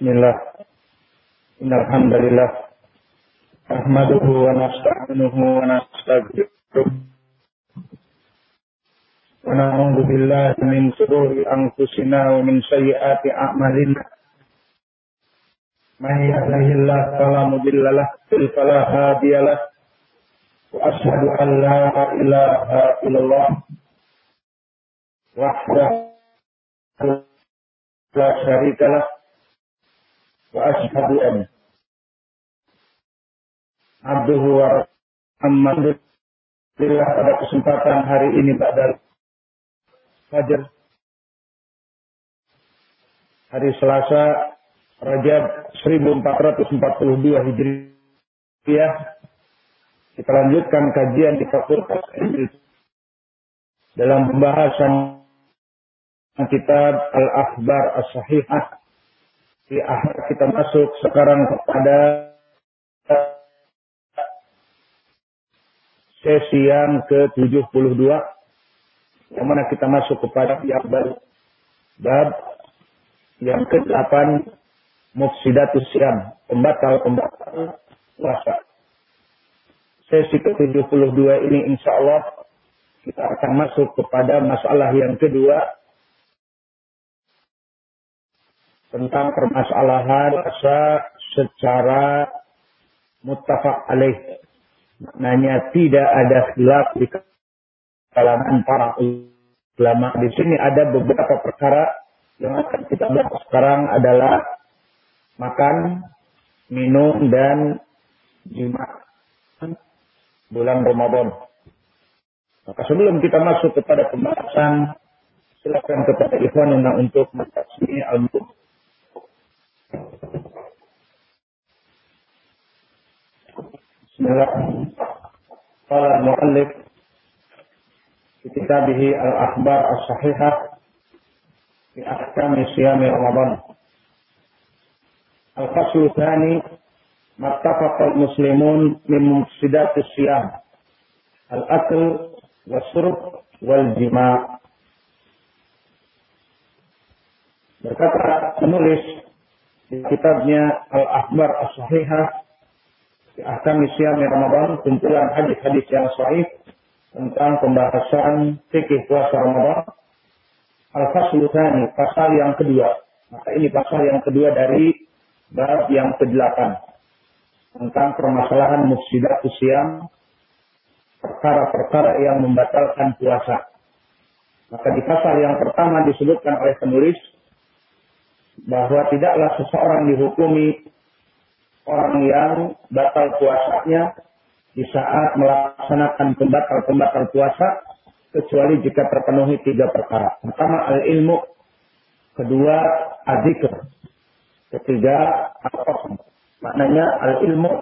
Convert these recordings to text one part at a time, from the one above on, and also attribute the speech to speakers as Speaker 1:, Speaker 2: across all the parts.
Speaker 1: Bismillah. Hamdalillah nahmaduhu wa nasta'inuhu wa nastaghfiruh. Wa min shururi anfusina wa min sayyiati a'malina. Man yahdihillahu fala mudilla lahu wa fala hadiya lahu. Wa ashhadu an la illallah wahdahu la ashhadu an abduhu wa Muhammad pada kesempatan hari ini pada Fajar hari Selasa Rajab 1442 Hijriah. Kita lanjutkan kajian di Fakultas dalam pembahasan kitab Al-Akhbar As-Sahihah di akhir kita masuk sekarang kepada sesi yang ke-72. Yang mana kita masuk kepada yang baru bab yang ke-8 mufsidatus siam pembatal-pembatal puasa. Sesi ke-72 ini insya Allah kita akan masuk kepada masalah yang kedua tentang permasalahan rasa secara muttafaq alaih. Maknanya tidak ada khilaf di kalangan para ulama. Di sini ada beberapa perkara yang akan kita bahas sekarang adalah makan, minum, dan jima bulan Ramadan. Maka sebelum kita masuk kepada pembahasan, silakan kepada Ikhwan untuk menyaksikan al-mu'min. بسم الله قال المؤلف في كتابه الأخبار الصحيحة في أحكام صيام رمضان الفصل الثاني ما اتفق المسلمون من مفسدات الصيام الأكل والشرب والجماع berkata penulis di kitabnya Al-Akhbar As-Sahihah Ahkam Isyam Ramadan kumpulan hadis-hadis yang sahih tentang pembahasan fikih puasa Ramadan Al-Faslu Thani, pasal yang kedua. Maka ini pasal yang kedua dari bab yang ke-8 tentang permasalahan mufsidat usiam perkara-perkara yang membatalkan puasa. Maka di pasal yang pertama disebutkan oleh penulis bahwa tidaklah seseorang dihukumi orang yang batal puasanya di saat melaksanakan pembatal-pembatal puasa kecuali jika terpenuhi tiga perkara. Pertama al-ilmu, kedua adzikr, ketiga al Maknanya al-ilmu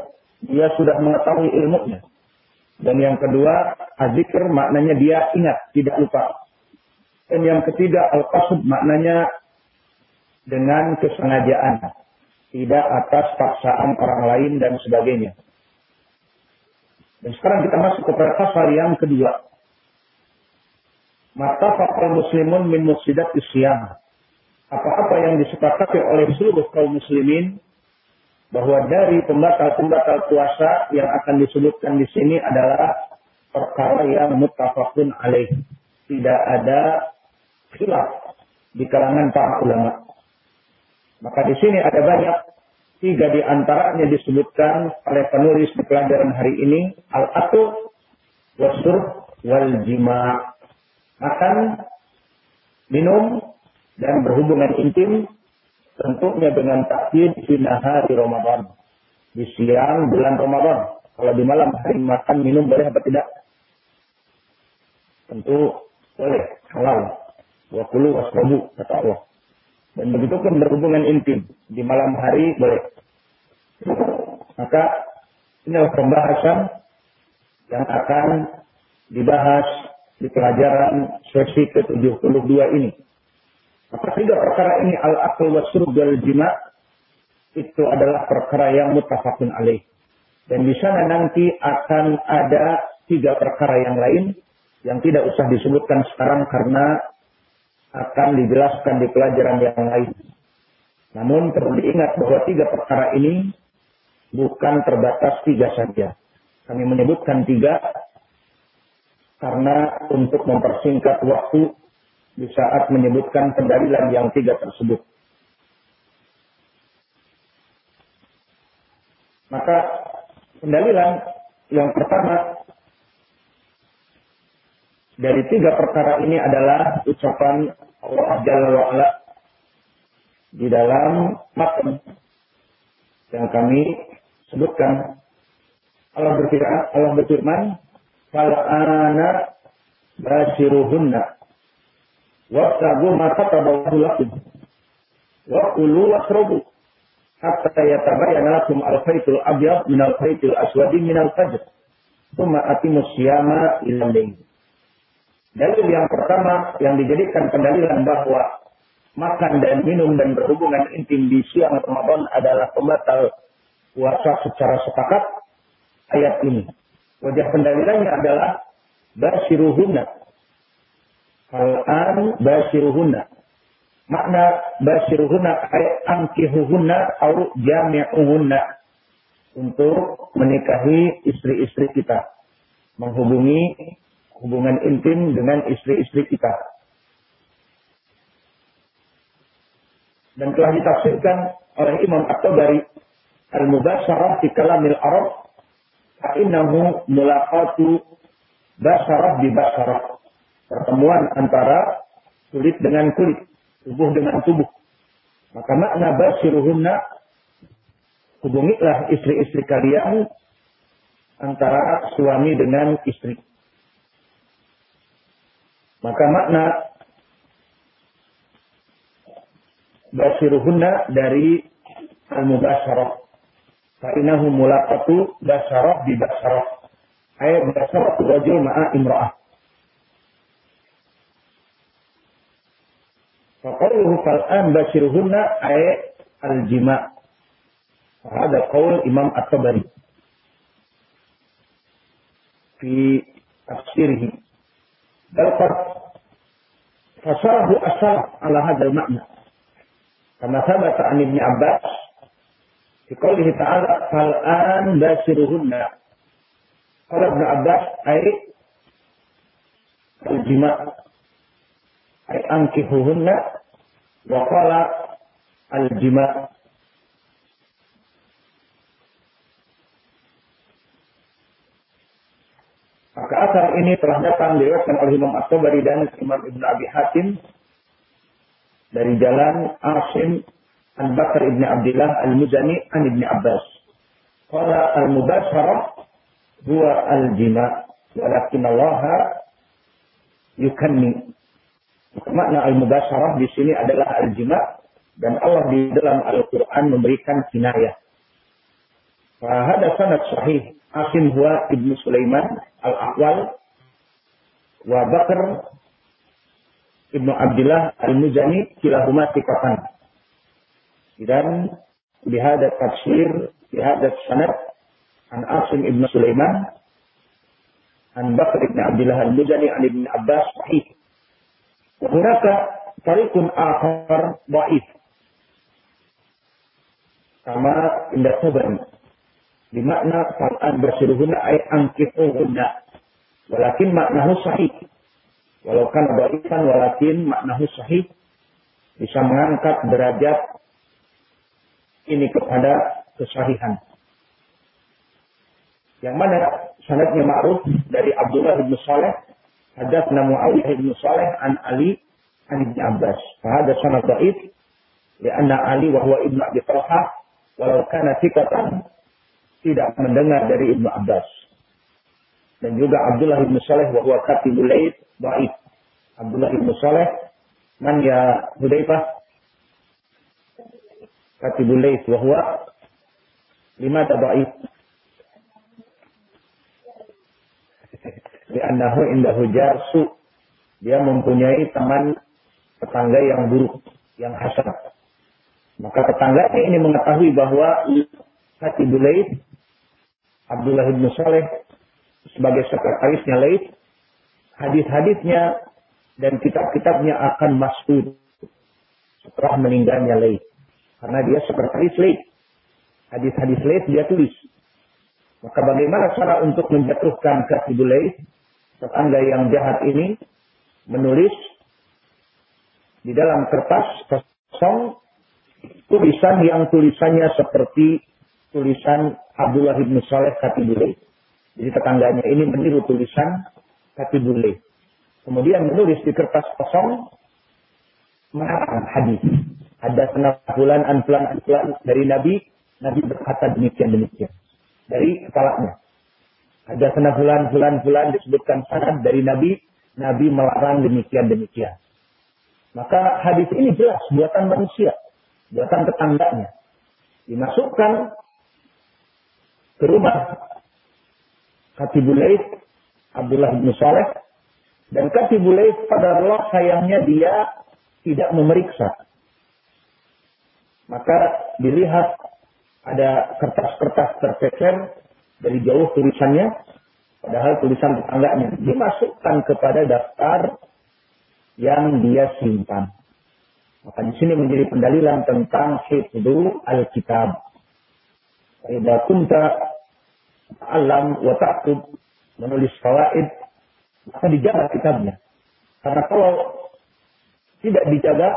Speaker 1: dia sudah mengetahui ilmunya. Dan yang kedua adzikr maknanya dia ingat, tidak lupa. Dan yang ketiga al-qasd maknanya dengan kesengajaan, tidak atas paksaan orang lain dan sebagainya. Dan sekarang kita masuk kepada pasal yang kedua. Mata fakal muslimun min musidat isyam. Apa-apa yang disepakati oleh seluruh kaum muslimin bahwa dari pembatal-pembatal puasa yang akan disebutkan di sini adalah perkara yang muttafaqun alaih. Tidak ada khilaf di kalangan para ulama. Maka di sini ada banyak tiga di antaranya disebutkan oleh penulis di pelajaran hari ini al-atu wasur wal jima. Makan minum dan berhubungan intim tentunya dengan takhir di hari Ramadan. Di siang bulan Ramadan. Kalau di malam hari makan minum boleh apa tidak? Tentu boleh. Halal. Wa kulu wasrabu kata Allah dan begitu pun berhubungan intim di malam hari boleh. Maka inilah pembahasan yang akan dibahas di pelajaran sesi ke-72 ini. Maka tiga perkara ini al-aql wa dan jima itu adalah perkara yang mutafakun alaih. Dan di sana nanti akan ada tiga perkara yang lain yang tidak usah disebutkan sekarang karena akan dijelaskan di pelajaran yang lain. Namun perlu diingat bahwa tiga perkara ini bukan terbatas tiga saja. Kami menyebutkan tiga karena untuk mempersingkat waktu di saat menyebutkan pendalilan yang tiga tersebut. Maka pendalilan yang pertama dari tiga perkara ini adalah ucapan Allah Jalla wa'ala di dalam matan yang kami sebutkan. Allah berfirman, Allah berfirman, "Fal'ana basiruhunna wa'tabu ma kataballahu lakum wa hatta yatabayyana lakum al-khaytul abyad min al-khaytil aswadi min al-fajr." Thumma atimus siyama ila. Dalil yang pertama yang dijadikan pendalilan bahwa makan dan minum dan berhubungan intim di siang Ramadan adalah pembatal puasa secara sepakat ayat ini. Wajah pendalilannya adalah basiruhunna. Al-an basiruhunna. Makna basiruhunna ayat angkihuhunna atau jami'uhunna. Untuk menikahi istri-istri kita. Menghubungi hubungan intim dengan istri-istri kita. Dan telah ditafsirkan oleh Imam At-Tabari al-mubasyarah di kalamil Arab fa'innahu mulaqatu basarah di basarah. Pertemuan antara kulit dengan kulit, tubuh dengan tubuh. Maka makna basiruhunna hubungilah istri-istri kalian antara suami dengan istri. Maka makna basiruhunna dari al-mubasyarah. Fa'inahu mulaqatu basyarah bi basyarah. Ayat basyarah rajul ma'a imra'ah. Faqauluhu fal'an basiruhunna ayat al-jima' Ada qaul Imam At-Tabari. Fi tafsirih بل قد فصاره السلف على هذا المعنى كما ثبت عن ابن عباس في قوله تعالى فالآن باشرهن قال ابن عباس أي الجماع أي أنكحوهن وقال الجماع Maka asar ini telah datang diriwayatkan oleh Imam At-Tabari dan Imam Ibn Abi Hatim dari jalan Asim An Bakar Ibn Abdullah Al-Muzani An Ibn Abbas. Qala al-mubasharah huwa al-jima walakin Allah yukanni. Makna al-mubasharah di sini adalah al-jima dan Allah di dalam Al-Quran memberikan kinayah. Fahada sanad sahih Asim huwa ibnu Sulaiman al-Aqwal wa Bakar ibnu Abdullah al-Muzani kilahuma tikatan. Dan bihada tafsir, bihada sanad an Asim ibnu Sulaiman an Bakar ibnu Abdullah al-Muzani an ibnu Abbas sahih. Wa tariqun akhar dhaif. Kama indah Tabari Bimakna fal'an bersuruhuna ay angkifuhunna. Walakin maknahu sahih. Walau kan dhaifan walakin maknahu sahih. Bisa mengangkat derajat ini kepada kesahihan. Yang mana sanadnya ma'ruf dari Abdullah bin Saleh hadatsna Muawiyah bin Saleh an Ali an Ibn Abbas. Fahada sanad dhaif lianna Ali wa huwa Ibn Abi Talha walau kana tidak mendengar dari Ibnu Abbas. Dan juga Abdullah Ibnu Saleh wa huwa laid baik. Abdullah Ibnu Saleh man ya Hudzaifah katibul laid wa huwa lima tabaid. Li'annahu indahu jarsu. Dia mempunyai teman tetangga yang buruk, yang hasan. Maka tetangganya ini mengetahui bahwa Katibul Laid Abdullah bin Saleh sebagai sekretarisnya Laid, hadis-hadisnya dan kitab-kitabnya akan masuk setelah meninggalnya Laid. Karena dia sekretaris slate. Hadis-hadis slate dia tulis. Maka bagaimana cara untuk menjatuhkan Katibul tetangga yang jahat ini menulis di dalam kertas kosong tulisan yang tulisannya seperti tulisan Abdullah bin Saleh Katibulay. Jadi tetangganya ini meniru tulisan Katibulay. Kemudian menulis di kertas kosong mengatakan hadis. Ada senafulan anfulan anfulan dari Nabi, Nabi berkata demikian demikian. Dari kepalanya. Ada senafulan fulan fulan disebutkan sanad dari Nabi, Nabi melarang demikian demikian. Maka hadis ini jelas buatan manusia, buatan tetangganya. Dimasukkan ke rumah Katibul Abdullah bin Saleh dan Katibul pada Allah sayangnya dia tidak memeriksa. Maka dilihat ada kertas-kertas tercecer dari jauh tulisannya, padahal tulisan tetangganya dimasukkan kepada daftar yang dia simpan. Maka di sini menjadi pendalilan tentang hifdu al-kitab. Idza kunta alam wa ta'tub menulis fawaid maka dijaga kitabnya. Karena kalau tidak dijaga,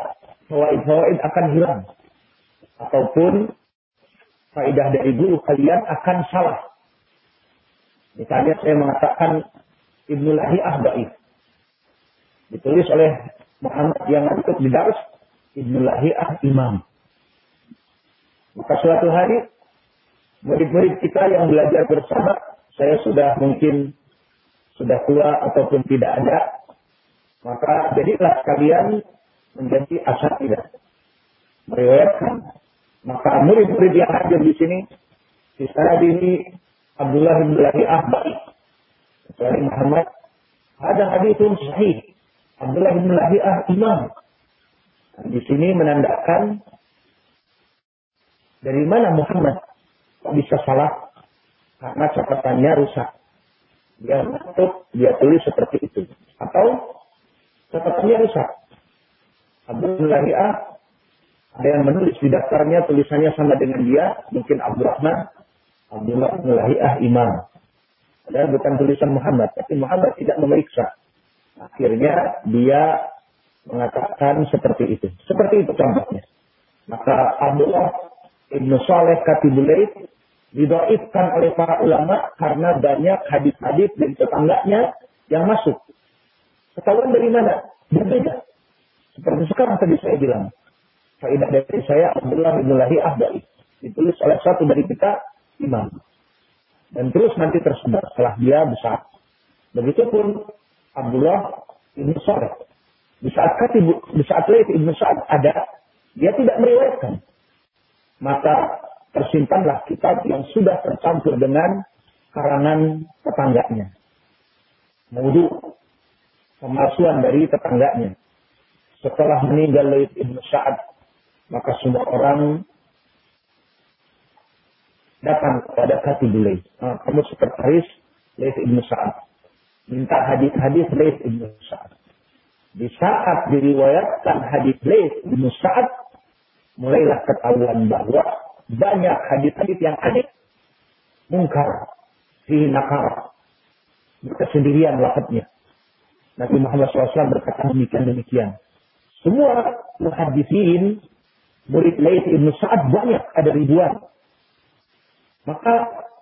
Speaker 1: fawaid-fawaid akan hilang. Ataupun faedah dari guru kalian akan salah. Misalnya saya mengatakan Ibnu Lahiyah Baik. Ditulis oleh Muhammad yang ikut di Ibnu Lahiyah Imam. Maka suatu hari murid-murid kita yang belajar bersama, saya sudah mungkin sudah tua ataupun tidak ada, maka jadilah kalian menjadi tidak Meriwayatkan. Maka murid-murid yang hadir di sini, di sana ini Abdullah bin Lahiyah baik. Kecuali Muhammad, ada hadithun sahih. Abdullah bin Lahiyah imam. Di sini menandakan dari mana Muhammad bisa salah karena catatannya rusak. Dia tutup, dia tulis seperti itu. Atau catatannya rusak. Abdullah ada yang menulis di daftarnya tulisannya sama dengan dia, mungkin Abdurrahman, Abdullah bin Lahiyah imam. Dan bukan tulisan Muhammad, tapi Muhammad tidak memeriksa. Akhirnya dia mengatakan seperti itu. Seperti itu contohnya. Maka Abdullah Ibnu Saleh Katibulait didoifkan oleh para ulama karena banyak hadis-hadis dari tetangganya yang masuk. Ketahuan dari mana? Berbeda. Seperti sekarang tadi saya bilang. Faidah dari saya Abdullah Ibnu Lahi Ahda'i. Ditulis oleh satu dari kita imam. Dan terus nanti tersebar setelah dia besar. Begitupun Abdullah Ibn Sa'ad. Di saat katib, di saat Laith Ibn Sa'ad ada, dia tidak meriwayatkan. Maka tersimpanlah kitab yang sudah tercampur dengan karangan tetangganya. Mudu, pemalsuan dari tetangganya. Setelah meninggal Laith Ibn Sa'ad, maka semua orang datang kepada Katibul Laith. Nah, kamu sekretaris Laith Ibn Sa'ad minta hadis-hadis Laith Ibn Sa'ad. Di saat diriwayatkan hadis Laith Ibn Sa'ad, mulailah ketahuan bahwa banyak hadis-hadis yang aneh, mungkar, fi nakar, berkesendirian lafadznya. Nabi Muhammad SAW berkata demikian demikian. Semua muhadisin murid Laith Ibn Sa'ad banyak, ada ribuan. Maka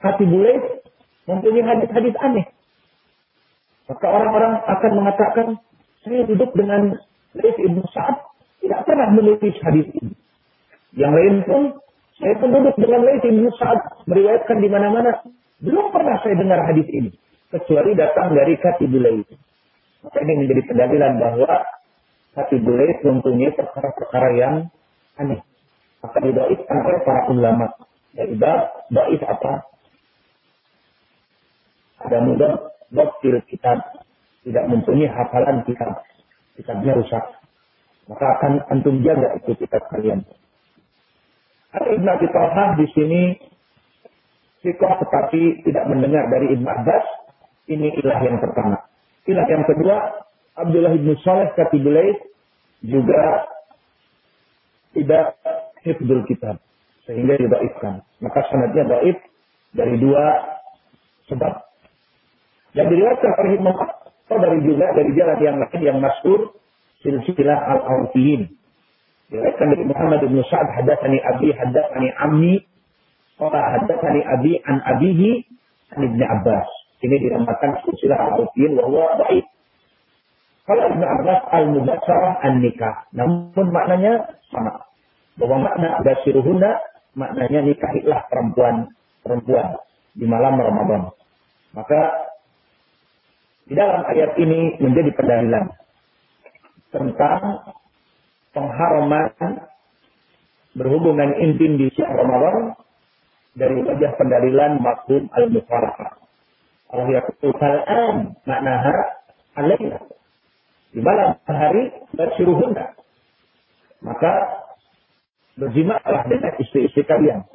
Speaker 1: hati Laith mempunyai hadis-hadis aneh. Maka orang-orang akan mengatakan, saya duduk dengan Laif Ibn Sa'ad, tidak pernah menulis hadis ini. Yang lain pun, saya pun duduk dengan Laif Ibn Sa'ad, meriwayatkan di mana-mana. Belum pernah saya dengar hadis ini. Kecuali datang dari Katibul Laif. Maka ini menjadi pendalilan bahwa Katibul Laif mempunyai perkara-perkara yang aneh. Maka didoakan oleh para ulama. Jadi baik apa? Ada mudah doktil kitab tidak mempunyai hafalan kitab, kitabnya rusak. Maka akan antum jaga itu kitab kalian. Ibn Abi Talha di sini sikoh tetapi tidak mendengar dari Ibn Abbas. Ini ilah yang pertama. Ilah yang kedua, Abdullah Ibn Saleh Katibulais juga tidak hifdul kitab. Sehingga dibaifkan. Maka sanadnya baif dari dua sebab. Dan diriwayatkan oleh Imam dari juga dari jalan yang lain yang masyhur silsilah al-awfiyin. Diriwayatkan dari Muhammad bin Sa'ad hadatsani abi hadatsani ammi qala hadatsani abi an abihi an Ibnu Abbas. Ini dinamakan silsilah al-awfiyin wa huwa. Kalau Ibnu Abbas al-mubasyarah an-nikah. Namun maknanya sama. Bahwa makna basiruhuna maknanya nikahilah perempuan perempuan di malam Ramadan. Maka di dalam ayat ini menjadi pendalilan tentang pengharaman berhubungan intim di siang Ramadan dari wajah pendalilan maksud al-mufaraqah. Allah yaqul kal'an maknaha alaina. Di malam hari bersyuruhunna. Maka berjimaklah dengan istri-istri kalian.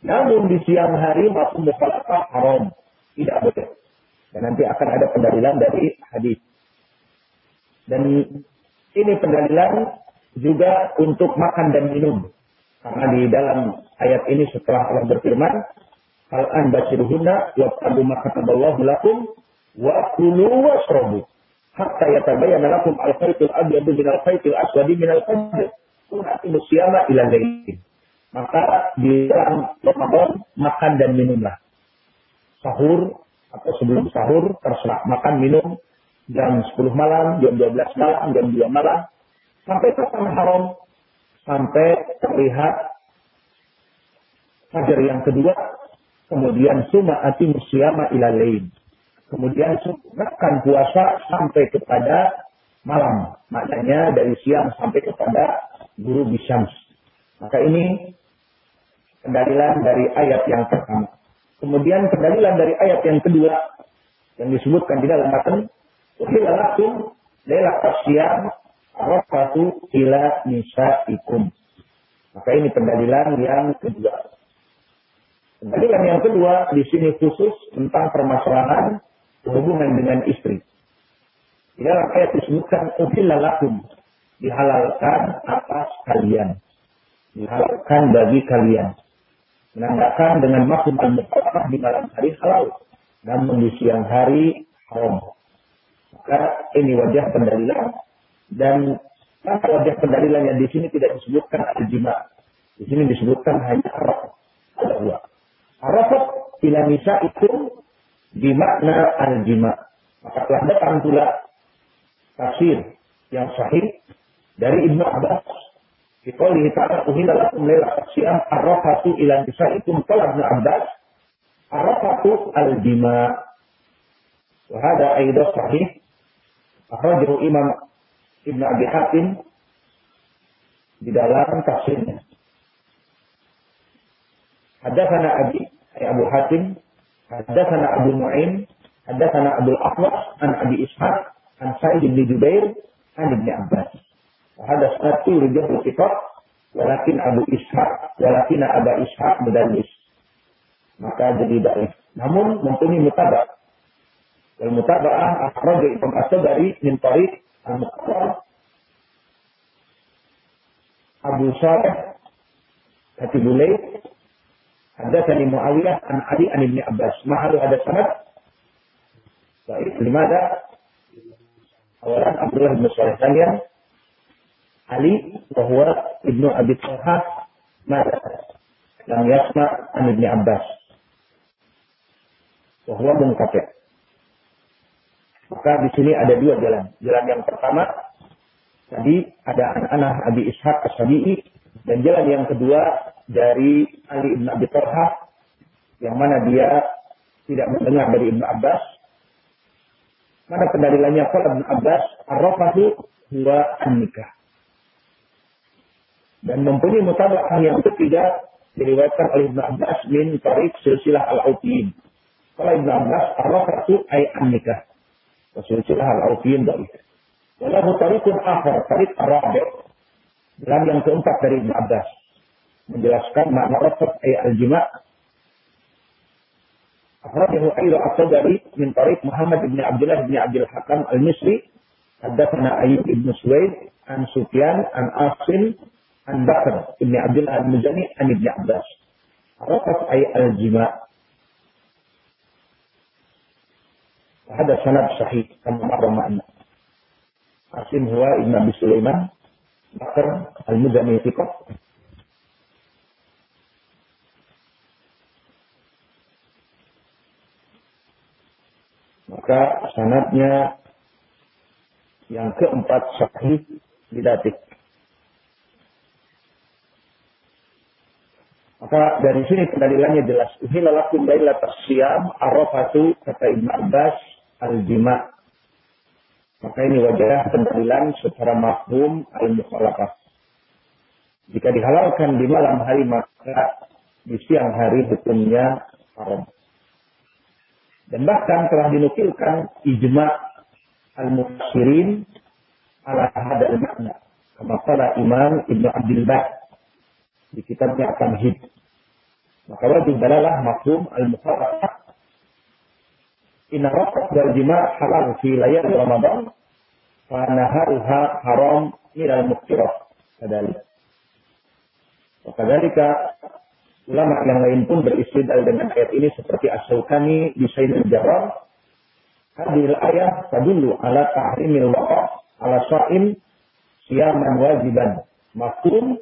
Speaker 1: Namun di siang hari maksud mufaraqah haram. Tidak boleh. Dan nanti akan ada pendalilan dari hadis. Dan ini pendalilan juga untuk makan dan minum. Karena di dalam ayat ini setelah Allah berfirman, Al-an basiruhunna wa tabu ma kataballahu lakum wa kulu wasrabu hatta yatabayyana lakum al-khaytul abyadu min al-khaytil aswadi min al-fajr. Tunatimu siyama ila lain. Maka di dalam Ramadan makan dan minumlah. Sahur atau sebelum sahur terserah makan minum jam 10 malam, jam 12 malam, jam 2 malam sampai kapan haram sampai terlihat fajar yang kedua kemudian suma ati musyama ila lain. Kemudian makan puasa sampai kepada malam. Maknanya dari siang sampai kepada guru bisyams. Maka ini pendalilan dari ayat yang pertama. Kemudian pendalilan dari ayat yang kedua yang disebutkan di dalam matan Uhilla lakum lela asyam rafatu ila nisaikum. Maka ini pendalilan yang kedua. Pendalilan yang kedua di sini khusus tentang permasalahan hubungan dengan istri. Di dalam ayat disebutkan uhilla lakum dihalalkan atas kalian. Dihalalkan bagi kalian menandakan dengan maksud al-muqaddamah di malam hari halal, namun di siang hari haram. Maka ini wajah pendalilan dan wajah yang di sini tidak disebutkan al-jima. Di sini disebutkan hanya araf. Ada dua. Arafat ila nisa itu di makna al-jima. Maka telah datang pula tafsir yang sahih dari Ibnu Abbas di qawlihi ta'ala uhilla lakum laila asyam arrafatu ila nisaikum qala Ibnu Abbas arrafatu al-jima. Wa hada aidan sahih. Akhrajahu Imam Ibnu Abi Hatim di dalam tafsirnya. Hadatsana Abi Abu Hatim, hadatsana Abu Nuaim, hadatsana Abu Al-Aqwas an Abi Ishaq an Sa'id bin Jubair an Ibnu Abbas. Ada satu rijal sifat, walakin Abu Ishaq, walakin Abu Ishaq mudallis. Maka jadi daif. Namun mempunyai mutabak. Wal mutaba'ah akhraja Imam As-Sabari min tariq al-Muqtar Abu Saleh Katibul Layth Hadatsani Muawiyah an Ali an Ibnu Abbas. Mahalu ada sanad. Baik, limada? Awalan Abdullah bin Salih Tanya Ali bahwa Ibnu Abi Talha mata yang yasma an Abbas bahwa mengkafir. Maka di sini ada dua jalan. Jalan yang pertama tadi ada anak-anak Abi Ishaq As-Sabi'i dan jalan yang kedua dari Ali Ibn Abi Talha yang mana dia tidak mendengar dari Ibnu Abbas. Mana pendalilannya kalau Ibnu Abbas arrafatu huwa an-nikah dan mempunyai mutabakah yang ketiga diriwayatkan oleh Ibn Abbas min tarik silsilah al-Autiyin. Kalau Ibn Abbas, arrafatu ay an-nikah Silsilah al-Autiyin dari. Walahu tarikun akhar, tarik ar-rabi' dalam yang keempat dari Ibn Abbas. Menjelaskan makna rafat ay al-jima' أخرجه أيضا الطبري من طريق محمد بن عبد الله بن عبد الحكم المصري حدثنا أيوب بن سويد عن سفيان عن عاصم An Bakr Ibn Abdullah Al-Muzani An Ibn Abbas. Rafat ay al-jima' هذا سند صحيح كما مر معنا Asim huwa Ibn Abi Sulaiman Bakar Al-Muzani Fiqh maka sanadnya yang keempat sahih didatik. Maka dari sini pendalilannya jelas. Uhilalakum lailat siyam arafatu kata Ibn Abbas al-jima. Maka ini wajah pendalilan secara mafhum al-mukhalafah. Jika dihalalkan di malam hari maka di siang hari hukumnya haram. Dan bahkan telah dinukilkan ijma al-mufassirin ala hadal makna. Kama kala Imam Ibn Abdul Bah di kitabnya Tamhid. Maka wajib dalalah mafhum al-mukhalafah. Inna rafat wal jima' halal fi layal Ramadan fa naharuha haram ila al-muqtirah. Kadalik. Wakadhalika ulama yang lain pun beristidlal dengan ayat ini seperti As-Sawkani di Sayyid al Hadil ayat tadullu ala tahrimil waqa ala sa'im siyaman wajiban. Makum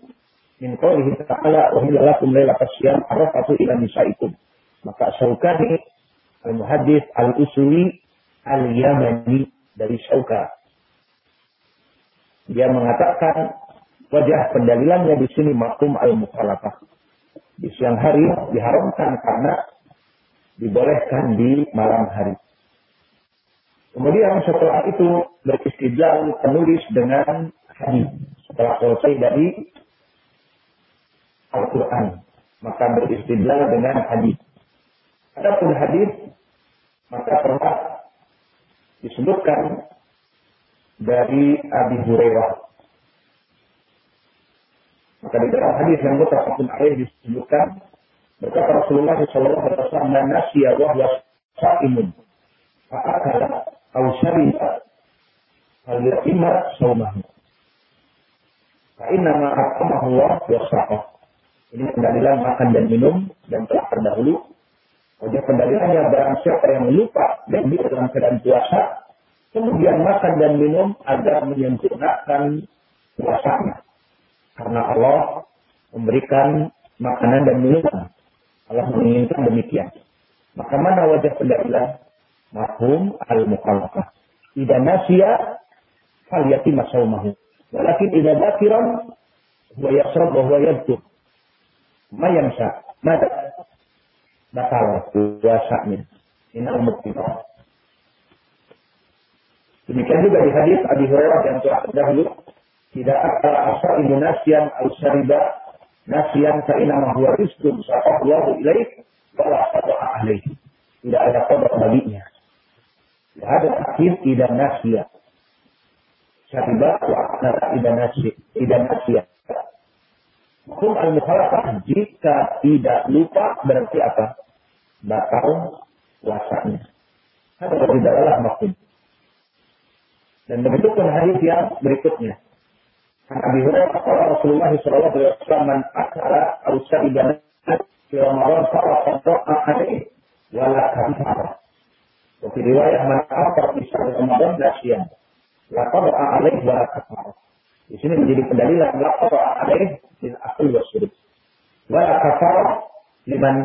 Speaker 1: min qawlihi ta'ala hiya lakum lailata siyam arafatu ila nisaikum. Maka Syaukani al-muhaddis al-usuli al-yamani dari Syauka. Dia mengatakan wajah pendalilannya di sini makum al-mukhalafah di siang hari diharamkan karena dibolehkan di malam hari. Kemudian setelah itu beristidlal penulis dengan hadis setelah selesai dari Al-Quran. Maka beristidlal dengan hadis. Adapun hadis maka pernah disebutkan dari Abi Hurairah maka di dalam hadis yang mutafakun alaih disebutkan berkata Rasulullah sallallahu alaihi wasallam man nasiya wa huwa sha'imun fa akala aw shariba fal yutimma shaumahu. Fa inna ma atamahu Allah wa Ini pendalilan makan dan minum dan telah terdahulu. Wajah pendalilannya barang siapa yang lupa dan di dalam keadaan puasa, kemudian makan dan minum agar menyempurnakan puasanya. Karena Allah memberikan makanan dan minuman. Allah menginginkan demikian. Maka mana wajah pendalilan? Mahum al-mukhalafah. Ida nasya fal yatim sawmahu. Walakin ida dakiran huwa yasrab wa huwa yadkur. Ma? Batal puasanya. Ini al-mukhalafah. Demikian juga di hadis Abi Hurairah yang telah terdahulu tidak akal asal ibu nasian al syariba nasian fa inama huwa rizqun saqallahu ilaih wa la alaih. Tidak ada kodok baginya. Tidak ada akhir tidak nasia. Syariba tidak nasia. Tidak nasia. Hukum al-mukhalafah jika tidak lupa berarti apa? Batal puasanya. Ada tidak adalah maksud. Dan begitu pun hadis yang berikutnya. An Abi Hurairah qala Rasulullah sallallahu alaihi wasallam man akala aw shariba fi Ramadan faqad qata'a alaihi wa la kafara. Man afar fi Ramadan nasiyan la qata'a alaihi wa la kafara. Di sini menjadi pendalilan la qata'a alaihi min akal wa syurb. Wa la kafara liman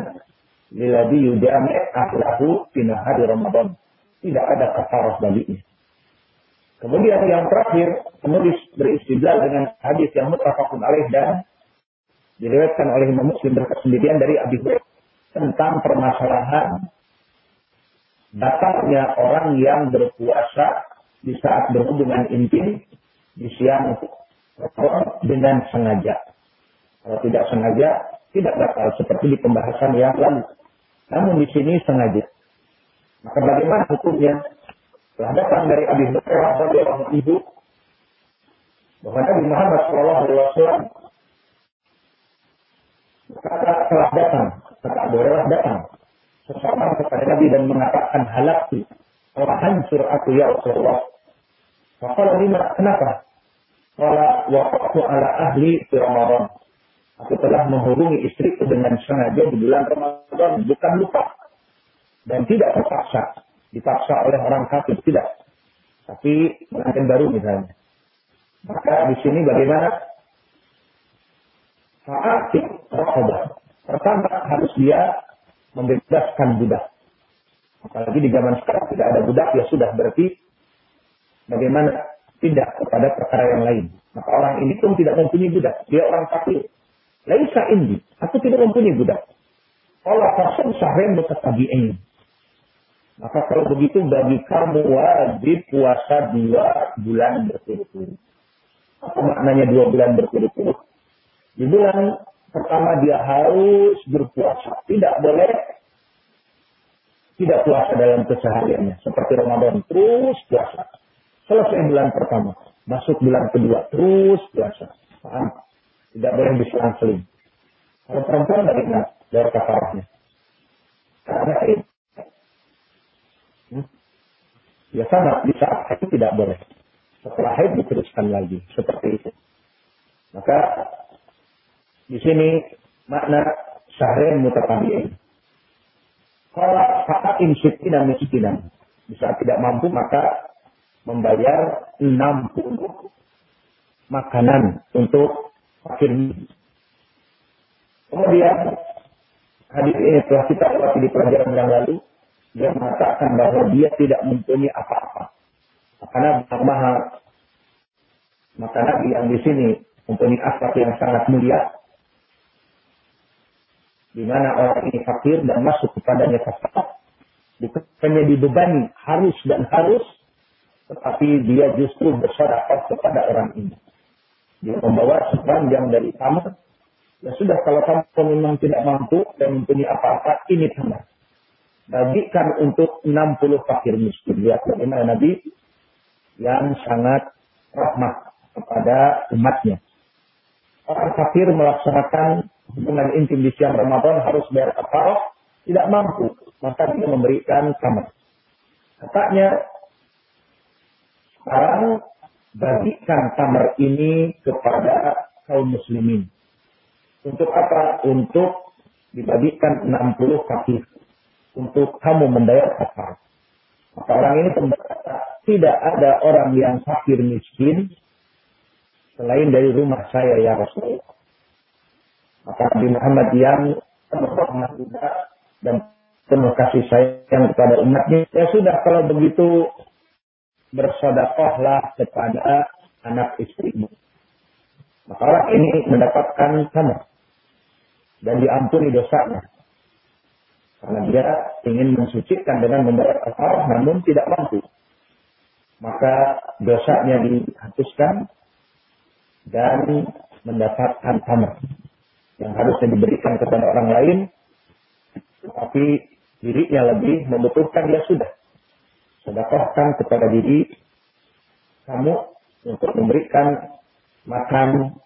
Speaker 1: lilladhi yudami' ahlahu fi nahari Ramadan. Tidak ada kafarah baginya. Kemudian yang terakhir, penulis beristidlal dengan hadis yang mutafakun alaih dan diriwayatkan oleh Imam Muslim berkesendirian dari Abi Hurairah tentang permasalahan batalnya orang yang berpuasa di saat berhubungan intim di siang dengan sengaja. Kalau tidak sengaja, tidak batal seperti di pembahasan yang lalu. Namun di sini sengaja. Maka bagaimana hukumnya? Telah datang dari Abi Hurairah radhiyallahu ibu bahwa Nabi Muhammad Shallallahu Alaihi Wasallam kata telah datang, kata Abu Hurairah datang seseorang kepada Nabi dan mengatakan halakti, telah hancur aku ya Rasulullah. Maka lima kenapa? Qala waqtu ala ahli fi Ramadan. Aku telah menghubungi istriku dengan sengaja di bulan Ramadan, bukan lupa. Dan tidak terpaksa. Dipaksa oleh orang kafir, tidak. Tapi pengantin baru misalnya. Maka di sini bagaimana? Fa'atik rohobah. Pertama harus dia membebaskan budak. Apalagi di zaman sekarang tidak ada budak, ya sudah berarti bagaimana tidak kepada perkara yang lain. Maka orang ini pun tidak mempunyai budak. Dia orang kafir. Laisa indi. Aku tidak mempunyai budak. Allah fasum sahrim mutatabi'in. Maka kalau begitu bagi kamu wajib puasa dua bulan berturut-turut. Apa maknanya dua bulan berturut-turut? Di bulan pertama dia harus berpuasa. Tidak boleh tidak puasa dalam kesehariannya. Seperti Ramadan, terus puasa. Selesai bulan pertama, masuk bulan kedua, terus puasa. Paham? Tidak boleh diselang-seling. Kalau perempuan bagaimana? Dari kafarahnya. Karena itu. Hmm? Ya sama, di saat itu tidak boleh. Setelah haid diteruskan lagi. Seperti itu. Maka di sini makna syahrin mutatabi'in. Kalau saat insitina miskinan. Bisa tidak mampu maka membayar 60 makanan untuk fakir Kemudian hadis ini telah kita lewati di pelajaran yang lalu. Dia mengatakan bahwa dia tidak mempunyai apa-apa. Karena maha maka Nabi yang di sini mempunyai akhlak yang sangat mulia. Di mana orang ini fakir dan masuk kepadanya kafir. Bukannya dibebani harus dan harus tetapi dia justru bersyarakat kepada orang ini. Dia membawa sepanjang dari kamar. Ya sudah, kalau kamu memang tidak mampu dan mempunyai apa-apa, ini kamar. Bagikan untuk 60 fakir miskin. Lihat bagaimana Nabi yang sangat rahmat kepada umatnya. Orang fakir melaksanakan hubungan intim di siang Ramadan harus bayar kafarah, tidak mampu, maka dia memberikan kamar. Katanya sekarang bagikan kamar ini kepada kaum muslimin. Untuk apa? Untuk dibagikan 60 kaki. Untuk kamu membayar kafar. Maka orang ini berkata, tidak ada orang yang fakir miskin selain dari rumah saya ya Rasulullah. Maka Nabi Muhammad yang penuh dan penuh kasih sayang kepada umatnya. Ya sudah kalau begitu bersodakohlah kepada anak istrimu. Maka orang ini mendapatkan sama dan diampuni dosanya. Karena dia ingin mensucikan dengan membayar kafarah namun tidak mampu. Maka dosanya dihapuskan dan mendapatkan sama yang harusnya diberikan kepada orang lain tapi dirinya lebih membutuhkan dia sudah sedekahkan kepada diri kamu untuk memberikan makan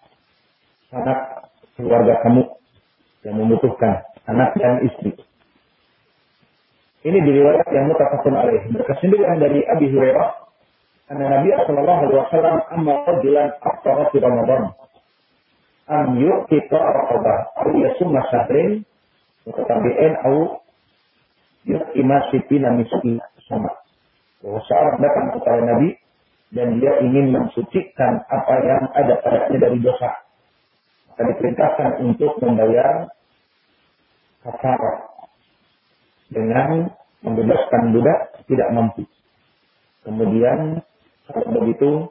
Speaker 1: anak keluarga kamu yang membutuhkan anak dan istri. Ini diriwayat yang mutafakun alaih. Berkesindiran dari Abi Hurairah. Karena Nabi Sallallahu Alaihi Wasallam amma rajulan aftara fi Ramadan. Am yu'tika raqabah. Au yasumma syahrin. Mutatabi'in au yu'ima sitina miski sama bahwa seorang datang kepada Nabi dan dia ingin mensucikan apa yang ada padanya dari dosa. Maka diperintahkan untuk membayar kafarah dengan membebaskan budak tidak mampu. Kemudian kalau begitu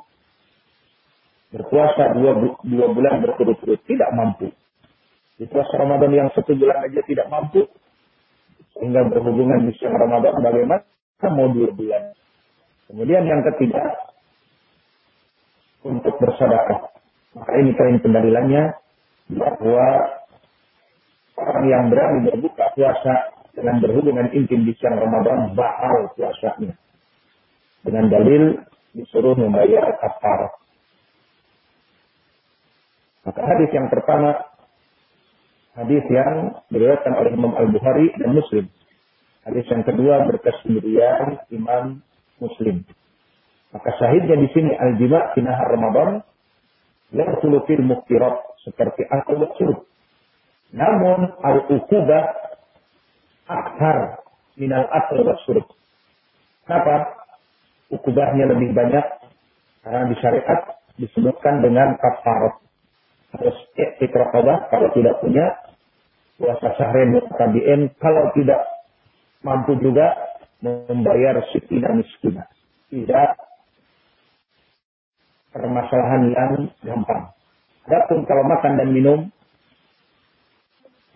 Speaker 1: berpuasa dua, dua bulan berturut-turut tidak mampu. Di puasa Ramadan yang satu bulan aja tidak mampu, sehingga berhubungan di siang Ramadan bagaimana mau dua bulan. Kemudian yang ketiga, untuk bersedekah. Maka ini poin pendalilannya bahwa orang yang berani berbuka puasa dengan berhubungan intim di siang Ramadan batal puasanya. Dengan dalil disuruh membayar kafar. Maka hadis yang pertama hadis yang diriwayatkan oleh Imam Al-Bukhari dan Muslim. Hadis yang kedua berkesendirian Imam Muslim. Maka syahidnya di sini al-jima' fi nahar Ramadan Yadkhulu fil muktirat seperti akal surut. Namun al-ukubah akhar minal akal surut. Kenapa? Ukubahnya lebih banyak karena di syariat disebutkan dengan kafarat. Harus ikraqabah kalau tidak punya puasa sahrin tabi'in kalau tidak mampu juga membayar sitina miskinah. Tidak permasalahan yang gampang. Adapun kalau makan dan minum,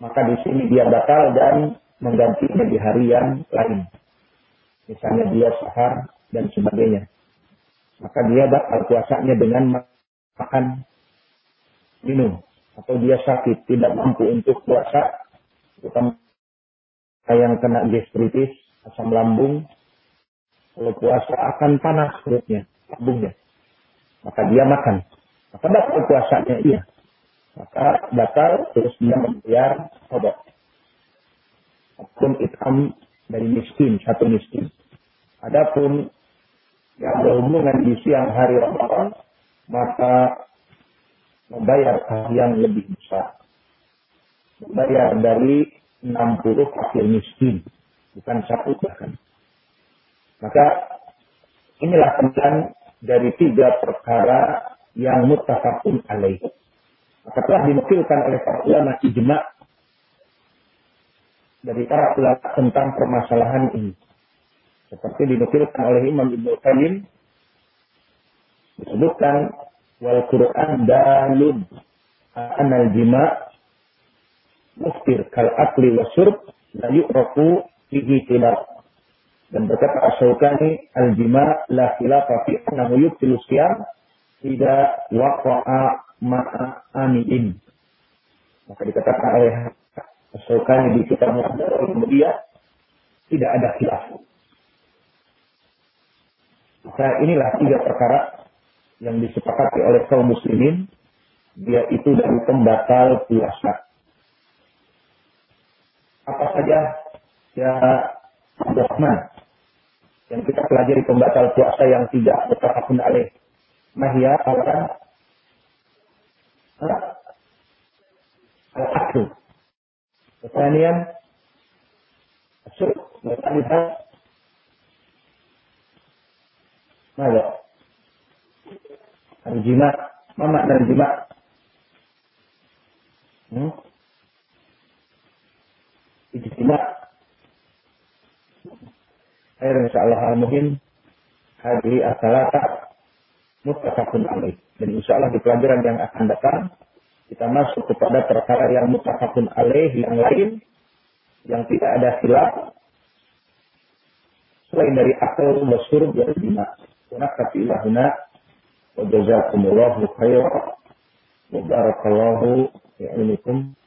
Speaker 1: maka di sini dia batal dan menggantinya di hari yang lain. Misalnya dia sahar dan sebagainya. Maka dia batal puasanya dengan makan minum. Atau dia sakit, tidak mampu untuk puasa, terutama yang kena gastritis, asam lambung, kalau puasa akan panas perutnya, lambungnya. Maka dia makan. Maka batal puasanya iya. Maka batal terus dia membayar obat. Pun itam dari miskin, satu miskin. Adapun yang berhubungan di siang hari Ramadan, maka membayar yang lebih besar. Membayar dari 60 fakir miskin, bukan satu bahkan. Maka inilah tentang dari tiga perkara yang muttafaqun alaih. Maka telah dinukilkan oleh para ulama ijma dari para ulama tentang permasalahan ini. Seperti dinukilkan oleh Imam Ibnu Qayyim disebutkan wal Quran dalun anal jima muftir kal akli wa syurb la yu'rafu fihi tilaf dan berkata Asyaukani al-jima la khilafa fi annahu yubtilu siyam tidak waqa'a ma'a amiin. Maka dikatakan oleh Asyaukani di kitab kemudian tidak ada khilaf. Maka inilah tiga perkara yang disepakati oleh kaum muslimin dia itu dari pembatal puasa. Apa saja ya Rahman yang kita pelajari pembatal puasa yang tidak bertahapun alih. Mahya awalan al-aklu. Kemudian asyuk, bertalibat Mada? Al-jima. Al-jima? Hmm? Ijtima khair insyaallah al-muhim hadhi asalata muttafaqun alaih. Dan insyaallah di pelajaran yang akan datang kita masuk kepada perkara yang muttafaqun alaih yang lain yang tidak ada khilaf selain dari akal wa syurb wa ijma. Wa nakfi ilahuna wa jazakumullahu khairan wa barakallahu fi ilmikum